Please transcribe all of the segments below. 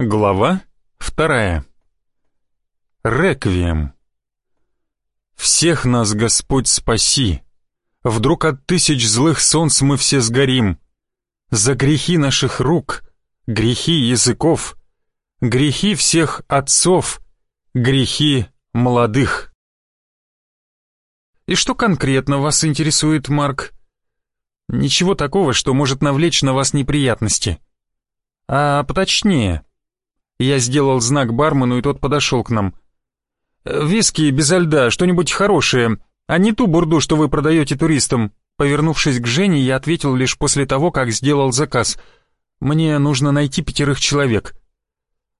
Глава вторая. Реквием. Всех нас, Господь, спаси. Вдруг от тысяч злых солнц мы все сгорим. За грехи наших рук, грехи языков, грехи всех отцов, грехи молодых. И что конкретно вас интересует, Марк? Ничего такого, что может навлечь на вас неприятности. А поточнее — я сделал знак бармену, и тот подошел к нам. «Виски без льда, что-нибудь хорошее, а не ту бурду, что вы продаете туристам». Повернувшись к Жене, я ответил лишь после того, как сделал заказ. «Мне нужно найти пятерых человек».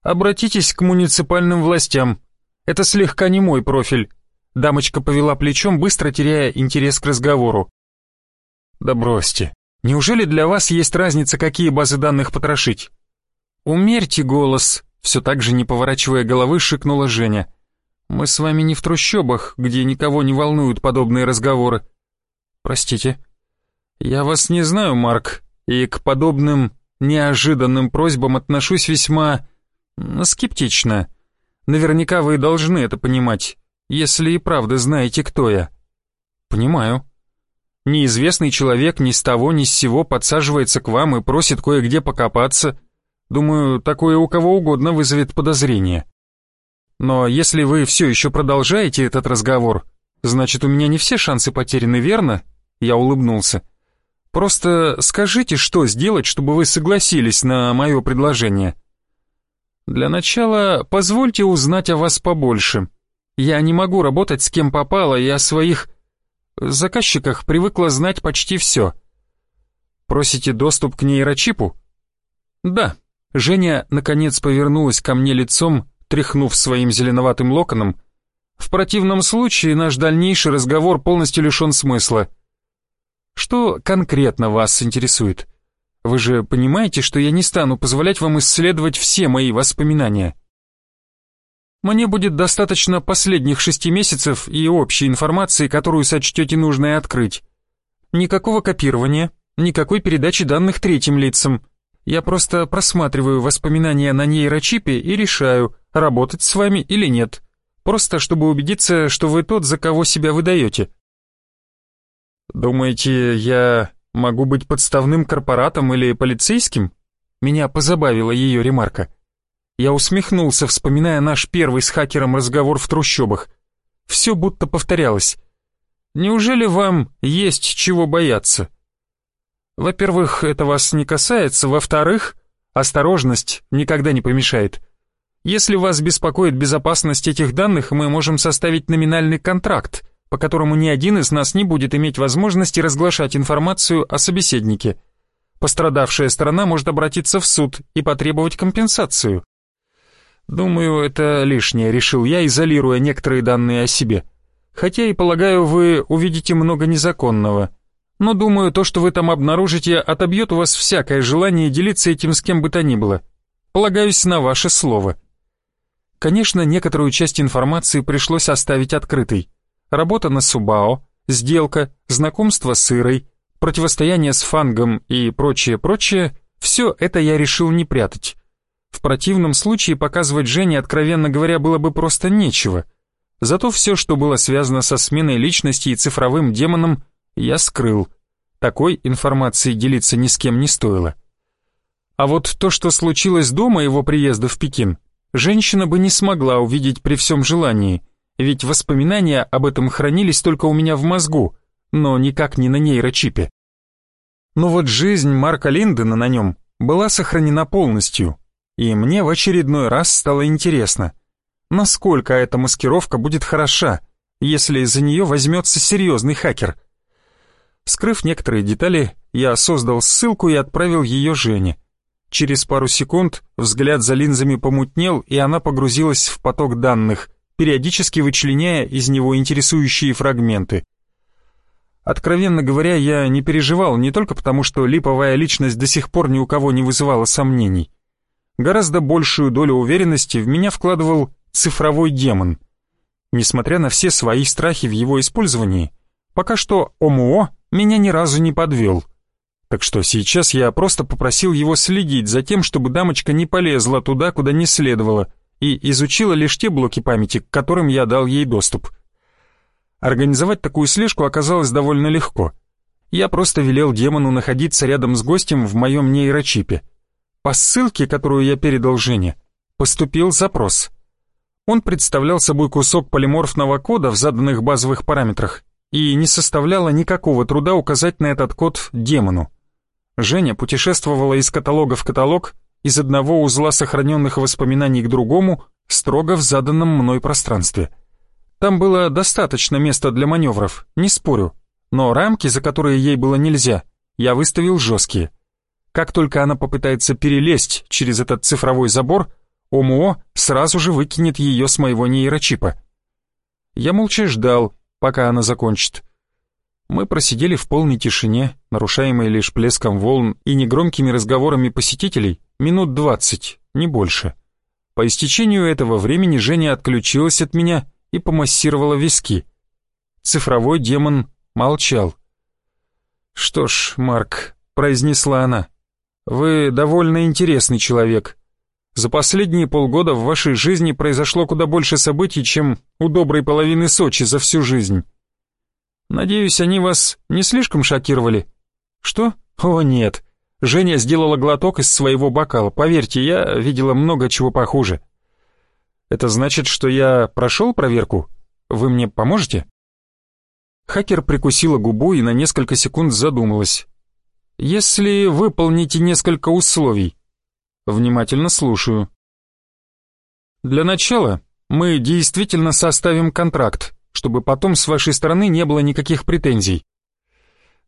«Обратитесь к муниципальным властям. Это слегка не мой профиль». Дамочка повела плечом, быстро теряя интерес к разговору. «Да бросьте. Неужели для вас есть разница, какие базы данных потрошить?» «Умерьте голос», все так же, не поворачивая головы, шикнула Женя. «Мы с вами не в трущобах, где никого не волнуют подобные разговоры». «Простите». «Я вас не знаю, Марк, и к подобным неожиданным просьбам отношусь весьма... скептично. Наверняка вы должны это понимать, если и правда знаете, кто я». «Понимаю». Неизвестный человек ни с того ни с сего подсаживается к вам и просит кое-где покопаться, Думаю, такое у кого угодно вызовет подозрение. Но если вы все еще продолжаете этот разговор, значит, у меня не все шансы потеряны, верно? Я улыбнулся. Просто скажите, что сделать, чтобы вы согласились на мое предложение. Для начала позвольте узнать о вас побольше. Я не могу работать с кем попало, и о своих заказчиках привыкла знать почти все. Просите доступ к нейрочипу? Да, Женя, наконец, повернулась ко мне лицом, тряхнув своим зеленоватым локоном. В противном случае наш дальнейший разговор полностью лишен смысла. Что конкретно вас интересует? Вы же понимаете, что я не стану позволять вам исследовать все мои воспоминания. Мне будет достаточно последних шести месяцев и общей информации, которую сочтете нужной открыть. Никакого копирования, никакой передачи данных третьим лицам, я просто просматриваю воспоминания на нейрочипе и решаю, работать с вами или нет. Просто чтобы убедиться, что вы тот, за кого себя выдаете. Думаете, я могу быть подставным корпоратом или полицейским? Меня позабавила ее ремарка. Я усмехнулся, вспоминая наш первый с хакером разговор в трущобах. Все будто повторялось. Неужели вам есть чего бояться? Во-первых, это вас не касается, во-вторых, осторожность никогда не помешает. Если вас беспокоит безопасность этих данных, мы можем составить номинальный контракт, по которому ни один из нас не будет иметь возможности разглашать информацию о собеседнике. Пострадавшая сторона может обратиться в суд и потребовать компенсацию. Думаю, это лишнее, решил я, изолируя некоторые данные о себе. Хотя и полагаю, вы увидите много незаконного но думаю, то, что вы там обнаружите, отобьет у вас всякое желание делиться этим с кем бы то ни было. Полагаюсь на ваше слово. Конечно, некоторую часть информации пришлось оставить открытой. Работа на Субао, сделка, знакомство с Ирой, противостояние с Фангом и прочее-прочее, все это я решил не прятать. В противном случае показывать Жене, откровенно говоря, было бы просто нечего. Зато все, что было связано со сменой личности и цифровым демоном, я скрыл. Такой информацией делиться ни с кем не стоило. А вот то, что случилось до моего приезда в Пекин, женщина бы не смогла увидеть при всем желании, ведь воспоминания об этом хранились только у меня в мозгу, но никак не на нейрочипе. Но вот жизнь Марка Линдена на нем была сохранена полностью, и мне в очередной раз стало интересно, насколько эта маскировка будет хороша, если за нее возьмется серьезный хакер – Скрыв некоторые детали, я создал ссылку и отправил ее Жене. Через пару секунд взгляд за линзами помутнел, и она погрузилась в поток данных, периодически вычленяя из него интересующие фрагменты. Откровенно говоря, я не переживал не только потому, что липовая личность до сих пор ни у кого не вызывала сомнений. Гораздо большую долю уверенности в меня вкладывал цифровой демон. Несмотря на все свои страхи в его использовании, пока что ОМО меня ни разу не подвел. Так что сейчас я просто попросил его следить за тем, чтобы дамочка не полезла туда, куда не следовало, и изучила лишь те блоки памяти, к которым я дал ей доступ. Организовать такую слежку оказалось довольно легко. Я просто велел демону находиться рядом с гостем в моем нейрочипе. По ссылке, которую я передал Жене, поступил запрос. Он представлял собой кусок полиморфного кода в заданных базовых параметрах и не составляло никакого труда указать на этот код демону. Женя путешествовала из каталога в каталог, из одного узла сохраненных воспоминаний к другому, строго в заданном мной пространстве. Там было достаточно места для маневров, не спорю, но рамки, за которые ей было нельзя, я выставил жесткие. Как только она попытается перелезть через этот цифровой забор, ОМО сразу же выкинет ее с моего нейрочипа. Я молча ждал, пока она закончит. Мы просидели в полной тишине, нарушаемой лишь плеском волн и негромкими разговорами посетителей, минут двадцать, не больше. По истечению этого времени Женя отключилась от меня и помассировала виски. Цифровой демон молчал. «Что ж, Марк», — произнесла она, — «вы довольно интересный человек. За последние полгода в вашей жизни произошло куда больше событий, чем у доброй половины Сочи за всю жизнь. Надеюсь, они вас не слишком шокировали?» «Что? О, нет». Женя сделала глоток из своего бокала. Поверьте, я видела много чего похуже. Это значит, что я прошел проверку? Вы мне поможете?» Хакер прикусила губу и на несколько секунд задумалась. «Если выполните несколько условий». «Внимательно слушаю». «Для начала мы действительно составим контракт, чтобы потом с вашей стороны не было никаких претензий».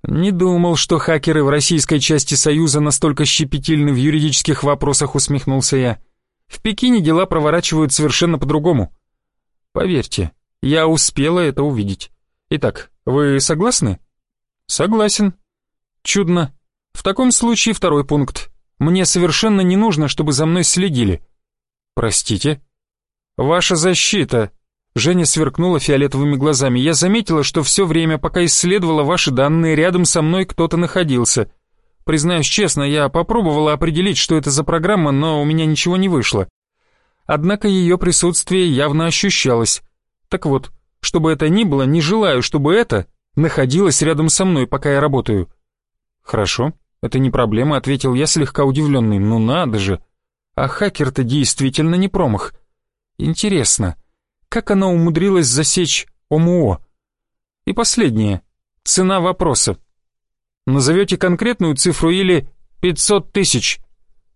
«Не думал, что хакеры в российской части Союза настолько щепетильны в юридических вопросах», усмехнулся я. В Пекине дела проворачивают совершенно по-другому. Поверьте, я успела это увидеть. Итак, вы согласны? Согласен. Чудно. В таком случае второй пункт. Мне совершенно не нужно, чтобы за мной следили. Простите? Ваша защита. Женя сверкнула фиолетовыми глазами. Я заметила, что все время, пока исследовала ваши данные, рядом со мной кто-то находился. Признаюсь честно, я попробовала определить, что это за программа, но у меня ничего не вышло. Однако ее присутствие явно ощущалось. Так вот, чтобы это ни было, не желаю, чтобы это находилось рядом со мной, пока я работаю. Хорошо, это не проблема, ответил я слегка удивленный. Ну надо же. А хакер-то действительно не промах. Интересно, как она умудрилась засечь ОМО? И последнее. Цена вопроса. Назовете конкретную цифру или 500 тысяч.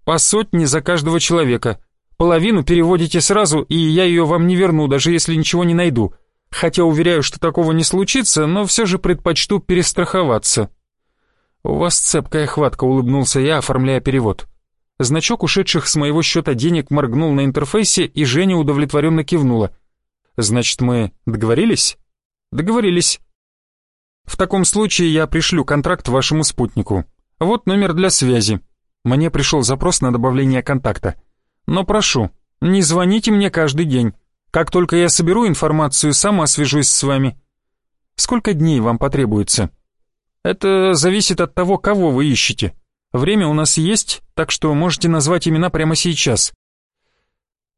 По сотне за каждого человека. Половину переводите сразу, и я ее вам не верну, даже если ничего не найду. Хотя уверяю, что такого не случится, но все же предпочту перестраховаться. У вас цепкая хватка, улыбнулся я, оформляя перевод. Значок ушедших с моего счета денег моргнул на интерфейсе, и Женя удовлетворенно кивнула. «Значит, мы договорились?» «Договорились. В таком случае я пришлю контракт вашему спутнику. Вот номер для связи. Мне пришел запрос на добавление контакта. Но прошу, не звоните мне каждый день. Как только я соберу информацию, сам освяжусь с вами. Сколько дней вам потребуется? Это зависит от того, кого вы ищете. Время у нас есть, так что можете назвать имена прямо сейчас.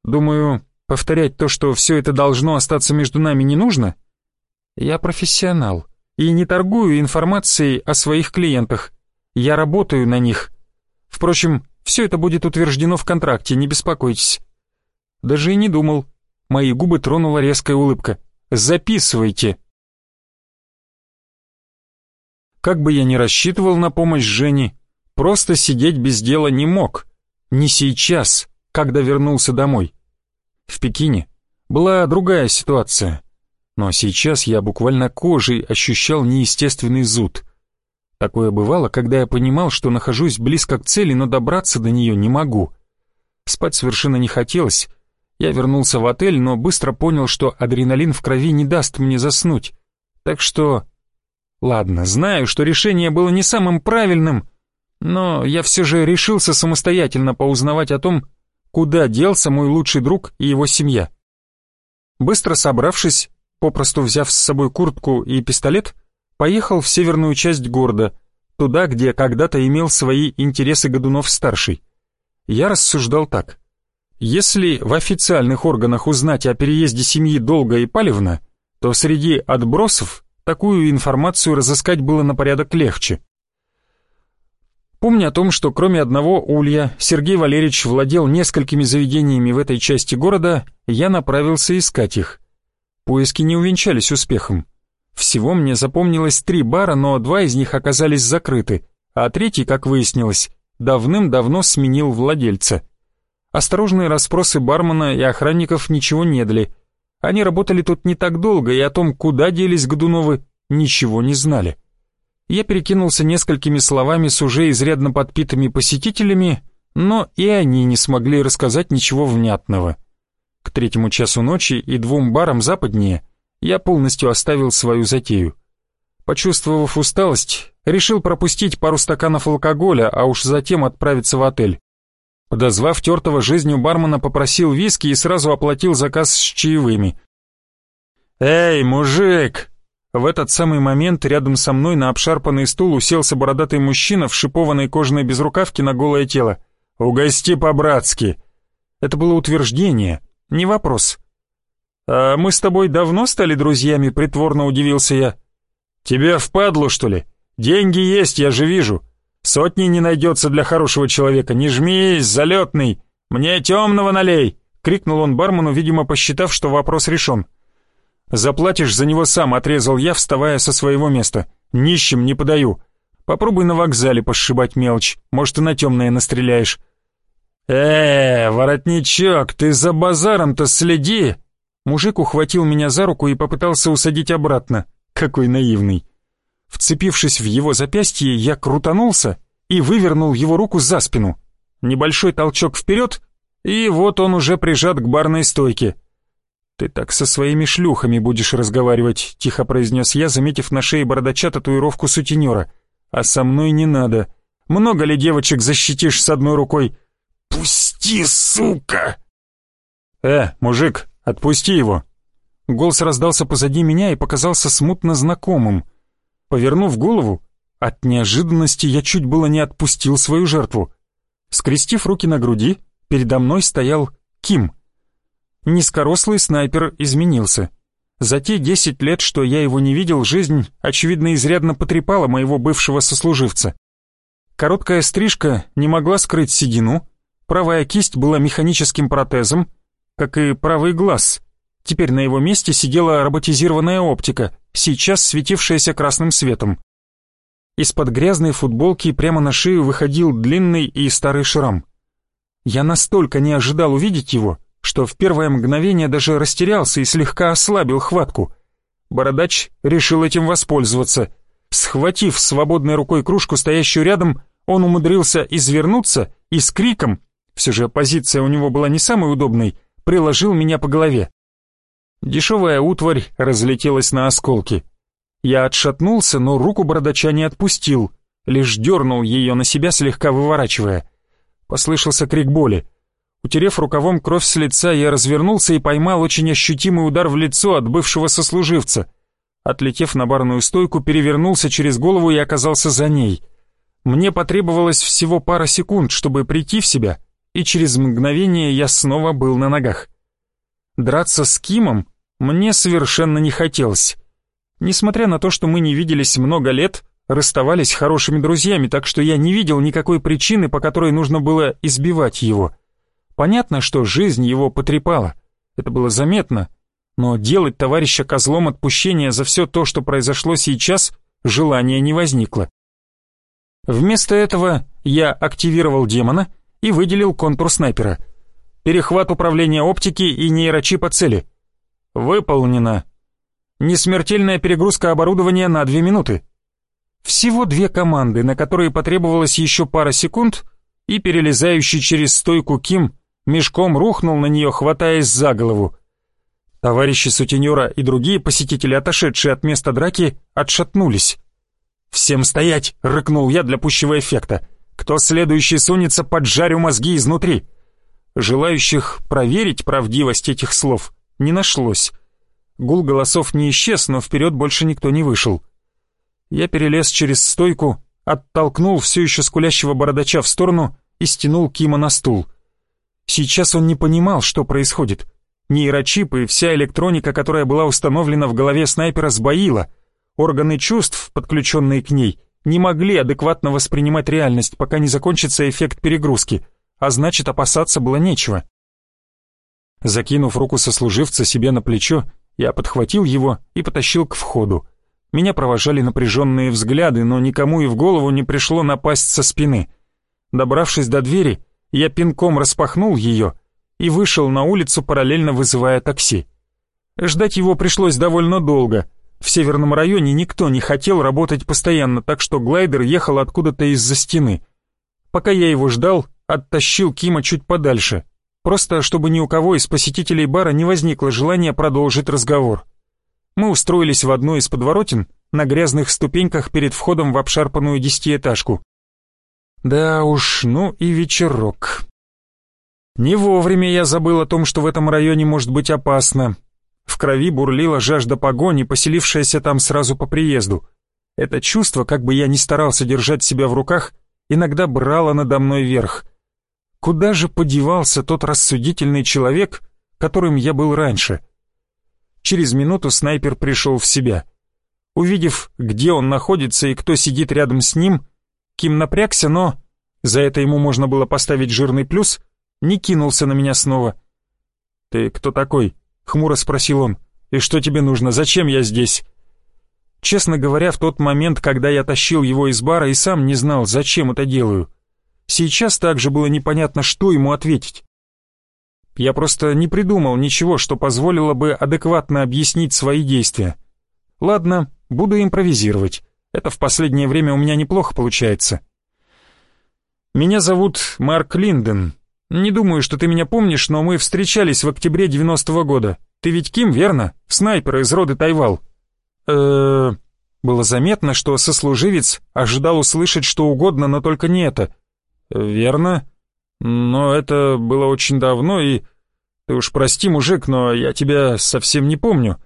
Думаю, повторять то, что все это должно остаться между нами, не нужно? Я профессионал и не торгую информацией о своих клиентах. Я работаю на них. Впрочем, все это будет утверждено в контракте, не беспокойтесь. Даже и не думал. Мои губы тронула резкая улыбка. Записывайте. Как бы я ни рассчитывал на помощь Жене, просто сидеть без дела не мог. Не сейчас, когда вернулся домой. В Пекине была другая ситуация но сейчас я буквально кожей ощущал неестественный зуд. Такое бывало, когда я понимал, что нахожусь близко к цели, но добраться до нее не могу. Спать совершенно не хотелось. Я вернулся в отель, но быстро понял, что адреналин в крови не даст мне заснуть. Так что... Ладно, знаю, что решение было не самым правильным, но я все же решился самостоятельно поузнавать о том, куда делся мой лучший друг и его семья. Быстро собравшись, попросту взяв с собой куртку и пистолет, поехал в северную часть города, туда, где когда-то имел свои интересы Годунов-старший. Я рассуждал так. Если в официальных органах узнать о переезде семьи Долга и Палевна, то среди отбросов такую информацию разыскать было на порядок легче. Помня о том, что кроме одного улья Сергей Валерьевич владел несколькими заведениями в этой части города, я направился искать их. Поиски не увенчались успехом. Всего мне запомнилось три бара, но два из них оказались закрыты, а третий, как выяснилось, давным-давно сменил владельца. Осторожные расспросы бармена и охранников ничего не дали. Они работали тут не так долго, и о том, куда делись Годуновы, ничего не знали. Я перекинулся несколькими словами с уже изрядно подпитыми посетителями, но и они не смогли рассказать ничего внятного. К третьему часу ночи и двум барам западнее я полностью оставил свою затею. Почувствовав усталость, решил пропустить пару стаканов алкоголя, а уж затем отправиться в отель. Подозвав тертого жизнью бармена, попросил виски и сразу оплатил заказ с чаевыми. «Эй, мужик!» В этот самый момент рядом со мной на обшарпанный стул уселся бородатый мужчина в шипованной кожаной безрукавке на голое тело. «Угости по-братски!» Это было утверждение, не вопрос. «А мы с тобой давно стали друзьями?» — притворно удивился я. «Тебе впадлу, что ли? Деньги есть, я же вижу. Сотни не найдется для хорошего человека. Не жмись, залетный! Мне темного налей!» — крикнул он бармену, видимо, посчитав, что вопрос решен. «Заплатишь за него сам», — отрезал я, вставая со своего места. «Нищим не подаю. Попробуй на вокзале пошибать мелочь, может, и на темное настреляешь». «Э, воротничок, ты за базаром-то следи!» Мужик ухватил меня за руку и попытался усадить обратно. Какой наивный. Вцепившись в его запястье, я крутанулся и вывернул его руку за спину. Небольшой толчок вперед, и вот он уже прижат к барной стойке. «Ты так со своими шлюхами будешь разговаривать», — тихо произнес я, заметив на шее бородача татуировку сутенера. «А со мной не надо. Много ли девочек защитишь с одной рукой?» «Пусти, сука!» «Э, мужик, отпусти его!» Голос раздался позади меня и показался смутно знакомым. Повернув голову, от неожиданности я чуть было не отпустил свою жертву. Скрестив руки на груди, передо мной стоял Ким. Низкорослый снайпер изменился. За те десять лет, что я его не видел, жизнь, очевидно, изрядно потрепала моего бывшего сослуживца. Короткая стрижка не могла скрыть седину, правая кисть была механическим протезом, как и правый глаз. Теперь на его месте сидела роботизированная оптика, сейчас светившаяся красным светом. Из-под грязной футболки прямо на шею выходил длинный и старый шрам. Я настолько не ожидал увидеть его, что в первое мгновение даже растерялся и слегка ослабил хватку. Бородач решил этим воспользоваться. Схватив свободной рукой кружку, стоящую рядом, он умудрился извернуться и с криком, все же позиция у него была не самой удобной, приложил меня по голове. Дешевая утварь разлетелась на осколки. Я отшатнулся, но руку бородача не отпустил, лишь дернул ее на себя, слегка выворачивая. Послышался крик боли. Утерев рукавом кровь с лица, я развернулся и поймал очень ощутимый удар в лицо от бывшего сослуживца. Отлетев на барную стойку, перевернулся через голову и оказался за ней. Мне потребовалось всего пара секунд, чтобы прийти в себя, и через мгновение я снова был на ногах. Драться с Кимом мне совершенно не хотелось. Несмотря на то, что мы не виделись много лет, расставались хорошими друзьями, так что я не видел никакой причины, по которой нужно было избивать его. Понятно, что жизнь его потрепала. Это было заметно. Но делать товарища козлом отпущения за все то, что произошло сейчас, желания не возникло. Вместо этого я активировал демона и выделил контур снайпера. Перехват управления оптики и нейрочипа цели. Выполнено. Несмертельная перегрузка оборудования на две минуты. Всего две команды, на которые потребовалось еще пара секунд, и перелезающий через стойку Ким мешком рухнул на нее, хватаясь за голову. Товарищи сутенера и другие посетители, отошедшие от места драки, отшатнулись. «Всем стоять!» — рыкнул я для пущего эффекта. «Кто следующий сунется, поджарю мозги изнутри!» Желающих проверить правдивость этих слов не нашлось. Гул голосов не исчез, но вперед больше никто не вышел. Я перелез через стойку, оттолкнул все еще скулящего бородача в сторону и стянул Кима на стул. Сейчас он не понимал, что происходит. Нейрочип и вся электроника, которая была установлена в голове снайпера, сбоила. Органы чувств, подключенные к ней, не могли адекватно воспринимать реальность, пока не закончится эффект перегрузки, а значит опасаться было нечего. Закинув руку сослуживца себе на плечо, я подхватил его и потащил к входу. Меня провожали напряженные взгляды, но никому и в голову не пришло напасть со спины. Добравшись до двери, я пинком распахнул ее и вышел на улицу, параллельно вызывая такси. Ждать его пришлось довольно долго. В северном районе никто не хотел работать постоянно, так что глайдер ехал откуда-то из-за стены. Пока я его ждал, оттащил Кима чуть подальше, просто чтобы ни у кого из посетителей бара не возникло желания продолжить разговор. Мы устроились в одной из подворотен на грязных ступеньках перед входом в обшарпанную десятиэтажку. Да уж, ну и вечерок. Не вовремя я забыл о том, что в этом районе может быть опасно. В крови бурлила жажда погони, поселившаяся там сразу по приезду. Это чувство, как бы я ни старался держать себя в руках, иногда брало надо мной верх. Куда же подевался тот рассудительный человек, которым я был раньше? Через минуту снайпер пришел в себя. Увидев, где он находится и кто сидит рядом с ним, Ким напрягся, но... За это ему можно было поставить жирный плюс, не кинулся на меня снова. «Ты кто такой?» — хмуро спросил он. «И что тебе нужно? Зачем я здесь?» Честно говоря, в тот момент, когда я тащил его из бара и сам не знал, зачем это делаю. Сейчас также было непонятно, что ему ответить. Я просто не придумал ничего, что позволило бы адекватно объяснить свои действия. Ладно, буду импровизировать. Это в последнее время у меня неплохо получается. Меня зовут Марк Линден. Не думаю, что ты меня помнишь, но мы встречались в октябре 90-го года. Ты ведь Ким, верно? Снайпер из рода Тайвал. э Было заметно, что сослуживец ожидал услышать что угодно, но только не это. Верно? Но это было очень давно, и... Ты уж прости, мужик, но я тебя совсем не помню.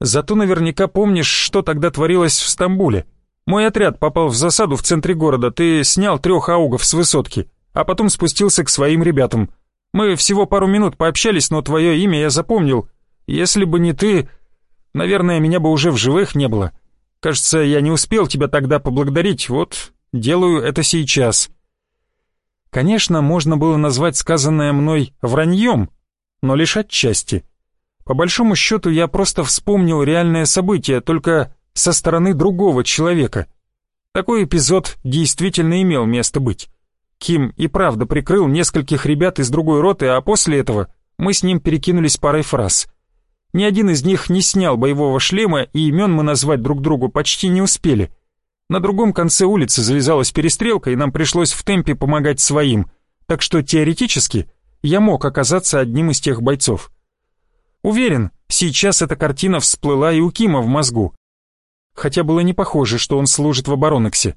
Зато наверняка помнишь, что тогда творилось в Стамбуле. Мой отряд попал в засаду в центре города, ты снял трех аугов с высотки, а потом спустился к своим ребятам. Мы всего пару минут пообщались, но твое имя я запомнил. Если бы не ты, наверное, меня бы уже в живых не было. Кажется, я не успел тебя тогда поблагодарить, вот делаю это сейчас». Конечно, можно было назвать сказанное мной враньем, но лишь отчасти. По большому счету, я просто вспомнил реальное событие, только со стороны другого человека. Такой эпизод действительно имел место быть. Ким и правда прикрыл нескольких ребят из другой роты, а после этого мы с ним перекинулись парой фраз. Ни один из них не снял боевого шлема, и имен мы назвать друг другу почти не успели — на другом конце улицы завязалась перестрелка, и нам пришлось в темпе помогать своим, так что теоретически я мог оказаться одним из тех бойцов. Уверен, сейчас эта картина всплыла и у Кима в мозгу. Хотя было не похоже, что он служит в обороноксе.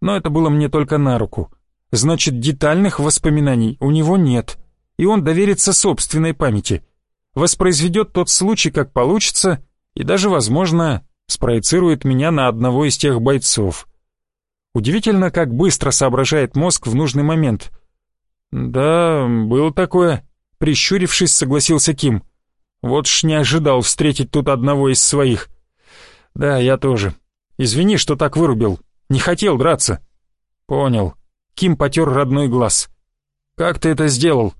Но это было мне только на руку. Значит, детальных воспоминаний у него нет, и он доверится собственной памяти. Воспроизведет тот случай, как получится, и даже, возможно, спроецирует меня на одного из тех бойцов. Удивительно, как быстро соображает мозг в нужный момент. «Да, было такое», — прищурившись, согласился Ким. «Вот ж не ожидал встретить тут одного из своих». «Да, я тоже. Извини, что так вырубил. Не хотел драться». «Понял». Ким потер родной глаз. «Как ты это сделал?»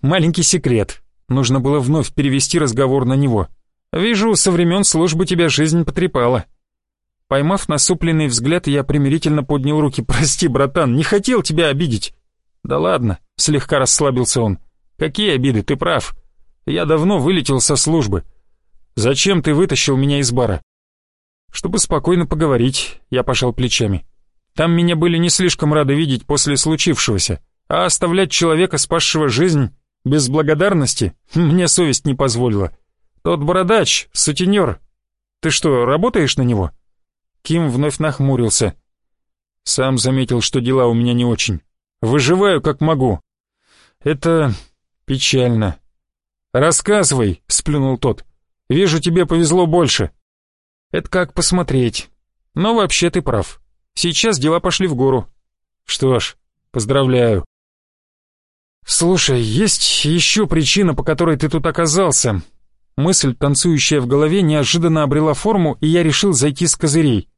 «Маленький секрет. Нужно было вновь перевести разговор на него». Вижу, со времен службы тебя жизнь потрепала. Поймав насупленный взгляд, я примирительно поднял руки. «Прости, братан, не хотел тебя обидеть». «Да ладно», — слегка расслабился он. «Какие обиды, ты прав. Я давно вылетел со службы. Зачем ты вытащил меня из бара?» «Чтобы спокойно поговорить», — я пожал плечами. «Там меня были не слишком рады видеть после случившегося, а оставлять человека, спасшего жизнь, без благодарности, мне совесть не позволила». «Тот бородач, сутенер. Ты что, работаешь на него?» Ким вновь нахмурился. «Сам заметил, что дела у меня не очень. Выживаю, как могу. Это печально». «Рассказывай», — сплюнул тот. «Вижу, тебе повезло больше». «Это как посмотреть. Но вообще ты прав. Сейчас дела пошли в гору. Что ж, поздравляю. Слушай, есть еще причина, по которой ты тут оказался. Мысль, танцующая в голове, неожиданно обрела форму, и я решил зайти с козырей.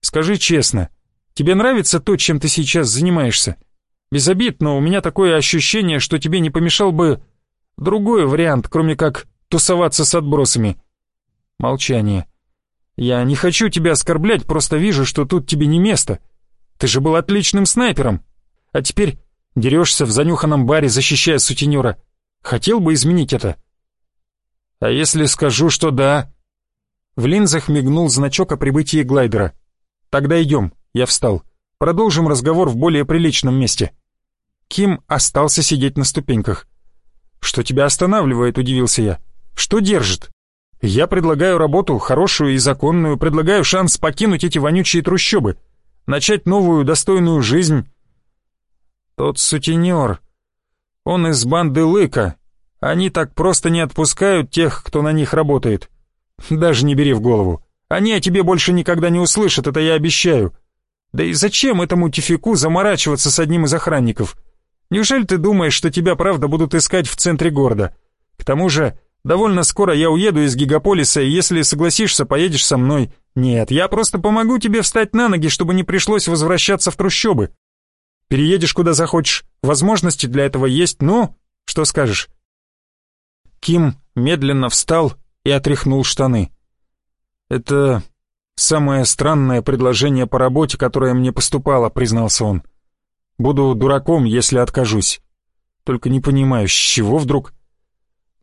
Скажи честно, тебе нравится то, чем ты сейчас занимаешься? Без обид, но у меня такое ощущение, что тебе не помешал бы другой вариант, кроме как тусоваться с отбросами. Молчание. Я не хочу тебя оскорблять, просто вижу, что тут тебе не место. Ты же был отличным снайпером. А теперь дерешься в занюханном баре, защищая сутенера. Хотел бы изменить это?» А если скажу, что да? В линзах мигнул значок о прибытии глайдера. Тогда идем, я встал. Продолжим разговор в более приличном месте. Ким остался сидеть на ступеньках. «Что тебя останавливает?» — удивился я. «Что держит?» «Я предлагаю работу, хорошую и законную, предлагаю шанс покинуть эти вонючие трущобы, начать новую достойную жизнь». «Тот сутенер. Он из банды Лыка, они так просто не отпускают тех, кто на них работает. Даже не бери в голову. Они о тебе больше никогда не услышат, это я обещаю. Да и зачем этому тифику заморачиваться с одним из охранников? Неужели ты думаешь, что тебя правда будут искать в центре города? К тому же, довольно скоро я уеду из гигаполиса, и если согласишься, поедешь со мной. Нет, я просто помогу тебе встать на ноги, чтобы не пришлось возвращаться в трущобы. Переедешь куда захочешь, возможности для этого есть, ну, что скажешь? Ким медленно встал и отряхнул штаны. «Это самое странное предложение по работе, которое мне поступало», — признался он. «Буду дураком, если откажусь. Только не понимаю, с чего вдруг?»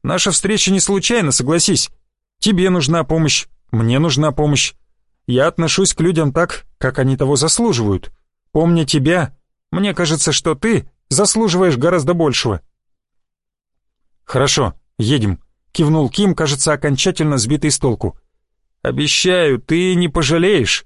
«Наша встреча не случайна, согласись. Тебе нужна помощь, мне нужна помощь. Я отношусь к людям так, как они того заслуживают. Помня тебя, мне кажется, что ты заслуживаешь гораздо большего». «Хорошо, «Едем», — кивнул Ким, кажется, окончательно сбитый с толку. «Обещаю, ты не пожалеешь».